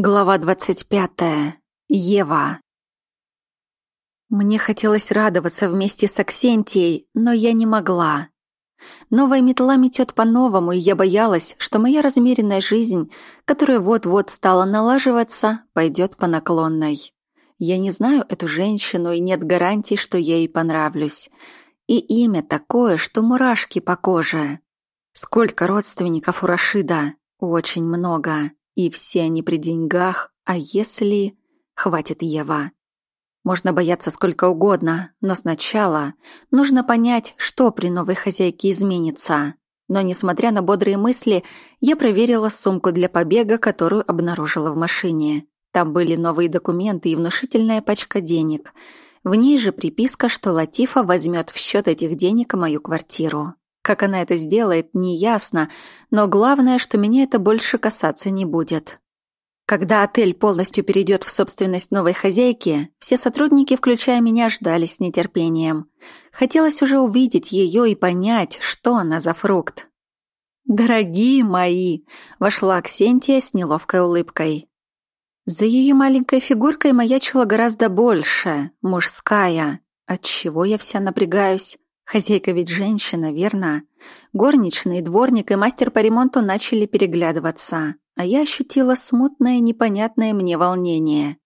Глава двадцать пятая. Ева. Мне хотелось радоваться вместе с Аксентией, но я не могла. Новая метла метет по-новому, и я боялась, что моя размеренная жизнь, которая вот-вот стала налаживаться, пойдет по наклонной. Я не знаю эту женщину, и нет гарантий, что я ей понравлюсь. И имя такое, что мурашки по коже. Сколько родственников у Рашида? Очень много. И все они при деньгах, а если... Хватит, Ева. Можно бояться сколько угодно, но сначала нужно понять, что при новой хозяйке изменится. Но, несмотря на бодрые мысли, я проверила сумку для побега, которую обнаружила в машине. Там были новые документы и внушительная пачка денег. В ней же приписка, что Латифа возьмет в счет этих денег мою квартиру. Как она это сделает, неясно, но главное, что меня это больше касаться не будет. Когда отель полностью перейдет в собственность новой хозяйки, все сотрудники, включая меня, ждали с нетерпением. Хотелось уже увидеть ее и понять, что она за фрукт. «Дорогие мои!» — вошла Ксентия с неловкой улыбкой. За ее маленькой фигуркой маячила гораздо больше, мужская. Отчего я вся напрягаюсь? Хозяйка ведь женщина, верно? Горничный, дворник и мастер по ремонту начали переглядываться, а я ощутила смутное, непонятное мне волнение.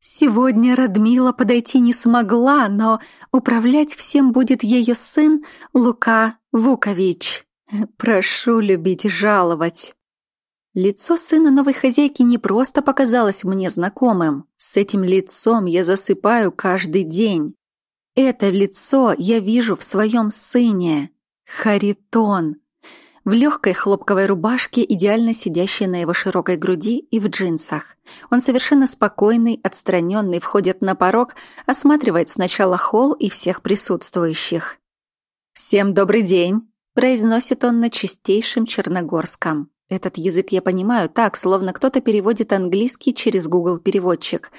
Сегодня Радмила подойти не смогла, но управлять всем будет ее сын Лука Вукович. Прошу любить и жаловать. Лицо сына новой хозяйки не просто показалось мне знакомым. С этим лицом я засыпаю каждый день. Это лицо я вижу в своем сыне. Харитон. В легкой хлопковой рубашке, идеально сидящей на его широкой груди и в джинсах. Он совершенно спокойный, отстраненный, входит на порог, осматривает сначала холл и всех присутствующих. «Всем добрый день!» – произносит он на чистейшем черногорском. Этот язык я понимаю так, словно кто-то переводит английский через Google переводчик.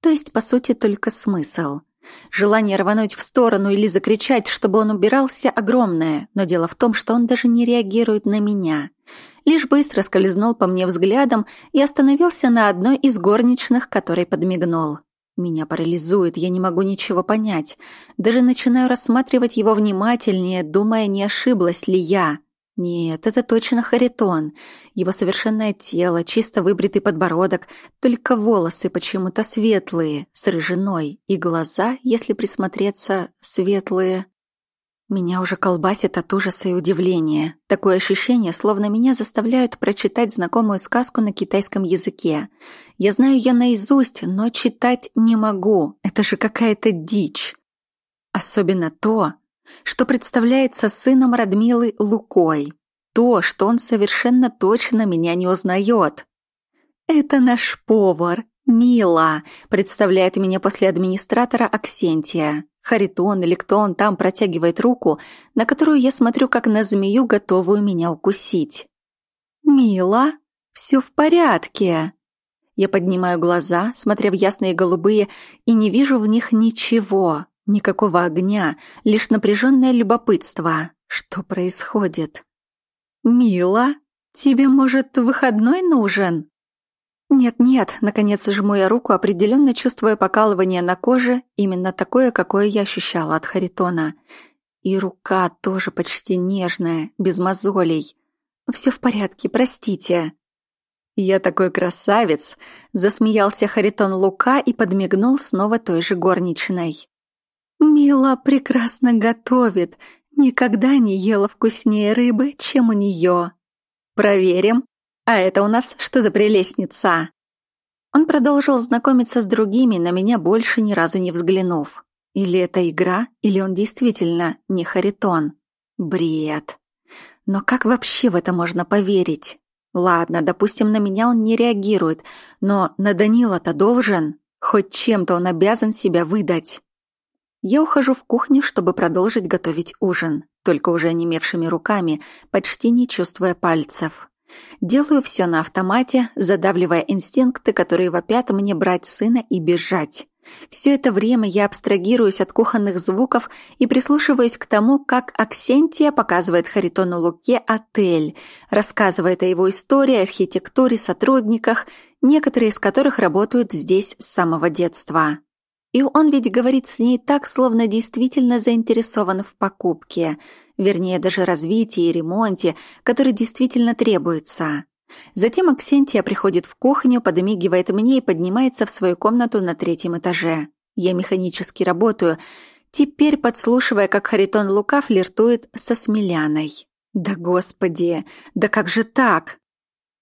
То есть, по сути, только смысл – Желание рвануть в сторону или закричать, чтобы он убирался, огромное, но дело в том, что он даже не реагирует на меня. Лишь быстро скользнул по мне взглядом и остановился на одной из горничных, которой подмигнул. Меня парализует, я не могу ничего понять. Даже начинаю рассматривать его внимательнее, думая, не ошиблась ли я. Нет, это точно Харитон. Его совершенное тело, чисто выбритый подбородок, только волосы почему-то светлые, с рыжиной, и глаза, если присмотреться, светлые. Меня уже колбасит от ужаса и удивления. Такое ощущение, словно меня заставляют прочитать знакомую сказку на китайском языке. Я знаю я наизусть, но читать не могу. Это же какая-то дичь. Особенно то, что представляется сыном Радмилы Лукой. То, что он совершенно точно меня не узнает. «Это наш повар, Мила», представляет меня после администратора Аксентия. Харитон или кто он там протягивает руку, на которую я смотрю как на змею, готовую меня укусить. «Мила, все в порядке». Я поднимаю глаза, смотря в ясные голубые, и не вижу в них ничего, Никакого огня, лишь напряженное любопытство. Что происходит? «Мила, тебе, может, выходной нужен?» «Нет-нет», — наконец жму я руку, определенно чувствуя покалывание на коже, именно такое, какое я ощущала от Харитона. И рука тоже почти нежная, без мозолей. «Все в порядке, простите». «Я такой красавец!» — засмеялся Харитон Лука и подмигнул снова той же горничной. Мила прекрасно готовит, никогда не ела вкуснее рыбы, чем у нее. Проверим. А это у нас что за прелестница? Он продолжил знакомиться с другими, на меня больше ни разу не взглянув. Или это игра, или он действительно не Харитон. Бред. Но как вообще в это можно поверить? Ладно, допустим, на меня он не реагирует, но на Данила-то должен. Хоть чем-то он обязан себя выдать. Я ухожу в кухню, чтобы продолжить готовить ужин, только уже онемевшими руками, почти не чувствуя пальцев. Делаю все на автомате, задавливая инстинкты, которые вопят мне брать сына и бежать. Все это время я абстрагируюсь от кухонных звуков и прислушиваюсь к тому, как Аксентия показывает Харитону Луке отель, рассказывает о его истории, архитектуре, сотрудниках, некоторые из которых работают здесь с самого детства. И он ведь говорит с ней так, словно действительно заинтересован в покупке, вернее, даже развитии и ремонте, который действительно требуется. Затем Аксентия приходит в кухню, подмигивает мне и поднимается в свою комнату на третьем этаже. Я механически работаю, теперь подслушивая, как Харитон Лука флиртует со Смеляной. Да господи, да как же так?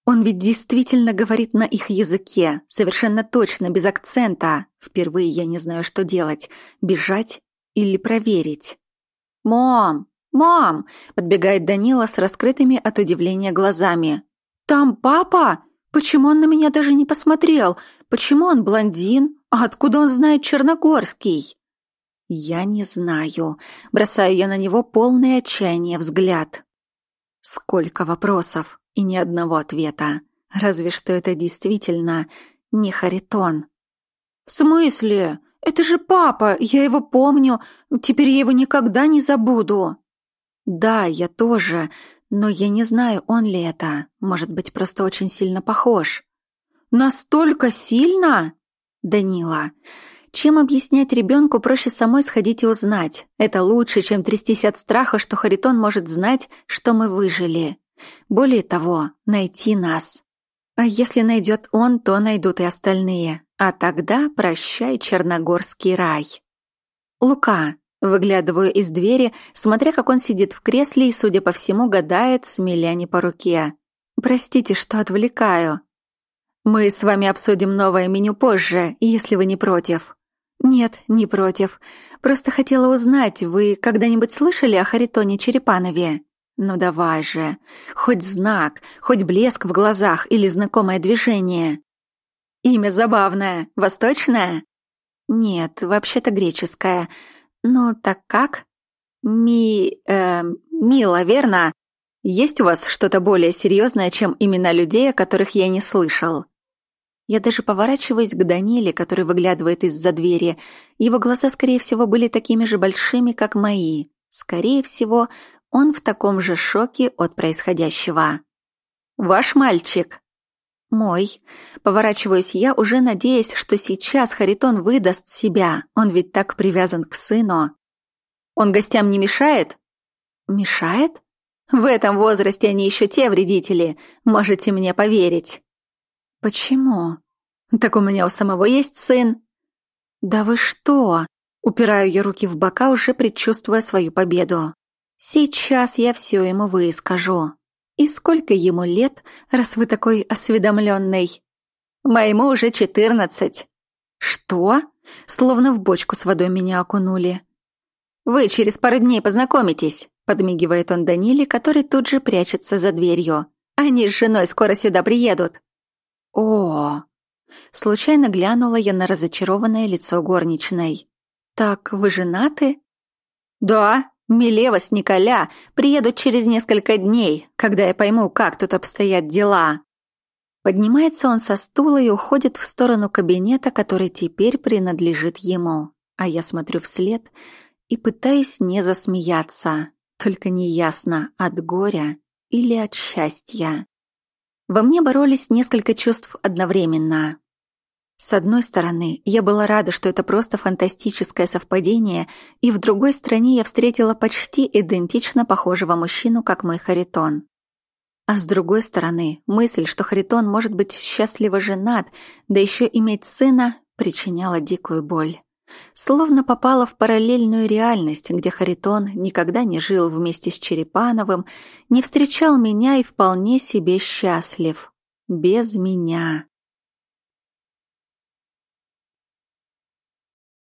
Он ведь действительно говорит на их языке, совершенно точно, без акцента. Впервые я не знаю, что делать, бежать или проверить. «Мам! Мам!» — подбегает Данила с раскрытыми от удивления глазами. «Там папа? Почему он на меня даже не посмотрел? Почему он блондин? А откуда он знает Черногорский?» «Я не знаю». Бросаю я на него полное отчаяние взгляд. Сколько вопросов и ни одного ответа. Разве что это действительно не Харитон. «В смысле? Это же папа, я его помню. Теперь я его никогда не забуду». «Да, я тоже, но я не знаю, он ли это. Может быть, просто очень сильно похож. Настолько сильно? Данила. Чем объяснять ребенку, проще самой сходить и узнать. Это лучше, чем трястись от страха, что Харитон может знать, что мы выжили. Более того, найти нас. А если найдет он, то найдут и остальные. А тогда прощай, Черногорский рай. Лука, Выглядываю из двери, смотря, как он сидит в кресле и, судя по всему, гадает, смеля не по руке. «Простите, что отвлекаю. Мы с вами обсудим новое меню позже, если вы не против». «Нет, не против. Просто хотела узнать, вы когда-нибудь слышали о Харитоне Черепанове?» «Ну давай же. Хоть знак, хоть блеск в глазах или знакомое движение». «Имя забавное. Восточное?» «Нет, вообще-то греческое. «Ну, так как?» «Ми... э... Мила, верно? Есть у вас что-то более серьезное, чем имена людей, о которых я не слышал?» Я даже поворачиваюсь к Даниле, который выглядывает из-за двери. Его глаза, скорее всего, были такими же большими, как мои. Скорее всего, он в таком же шоке от происходящего. «Ваш мальчик?» «Мой». Поворачиваюсь я, уже надеясь, что сейчас Харитон выдаст себя. Он ведь так привязан к сыну. «Он гостям не мешает?» «Мешает?» «В этом возрасте они еще те вредители. Можете мне поверить». «Почему?» «Так у меня у самого есть сын». «Да вы что?» Упираю я руки в бока, уже предчувствуя свою победу. «Сейчас я все ему выскажу». И сколько ему лет, раз вы такой осведомленный? Моему уже четырнадцать. Что? Словно в бочку с водой меня окунули. Вы через пару дней познакомитесь, подмигивает он Даниле, который тут же прячется за дверью. Они с женой скоро сюда приедут. О! Случайно глянула я на разочарованное лицо горничной. Так вы женаты? Да, Милева с Николя приедут через несколько дней, когда я пойму, как тут обстоят дела. Поднимается он со стула и уходит в сторону кабинета, который теперь принадлежит ему. А я смотрю вслед и пытаюсь не засмеяться, только неясно, от горя или от счастья. Во мне боролись несколько чувств одновременно. С одной стороны, я была рада, что это просто фантастическое совпадение, и в другой стороне я встретила почти идентично похожего мужчину, как мой Харитон. А с другой стороны, мысль, что Харитон может быть счастливо женат, да еще иметь сына, причиняла дикую боль. Словно попала в параллельную реальность, где Харитон никогда не жил вместе с Черепановым, не встречал меня и вполне себе счастлив. Без меня.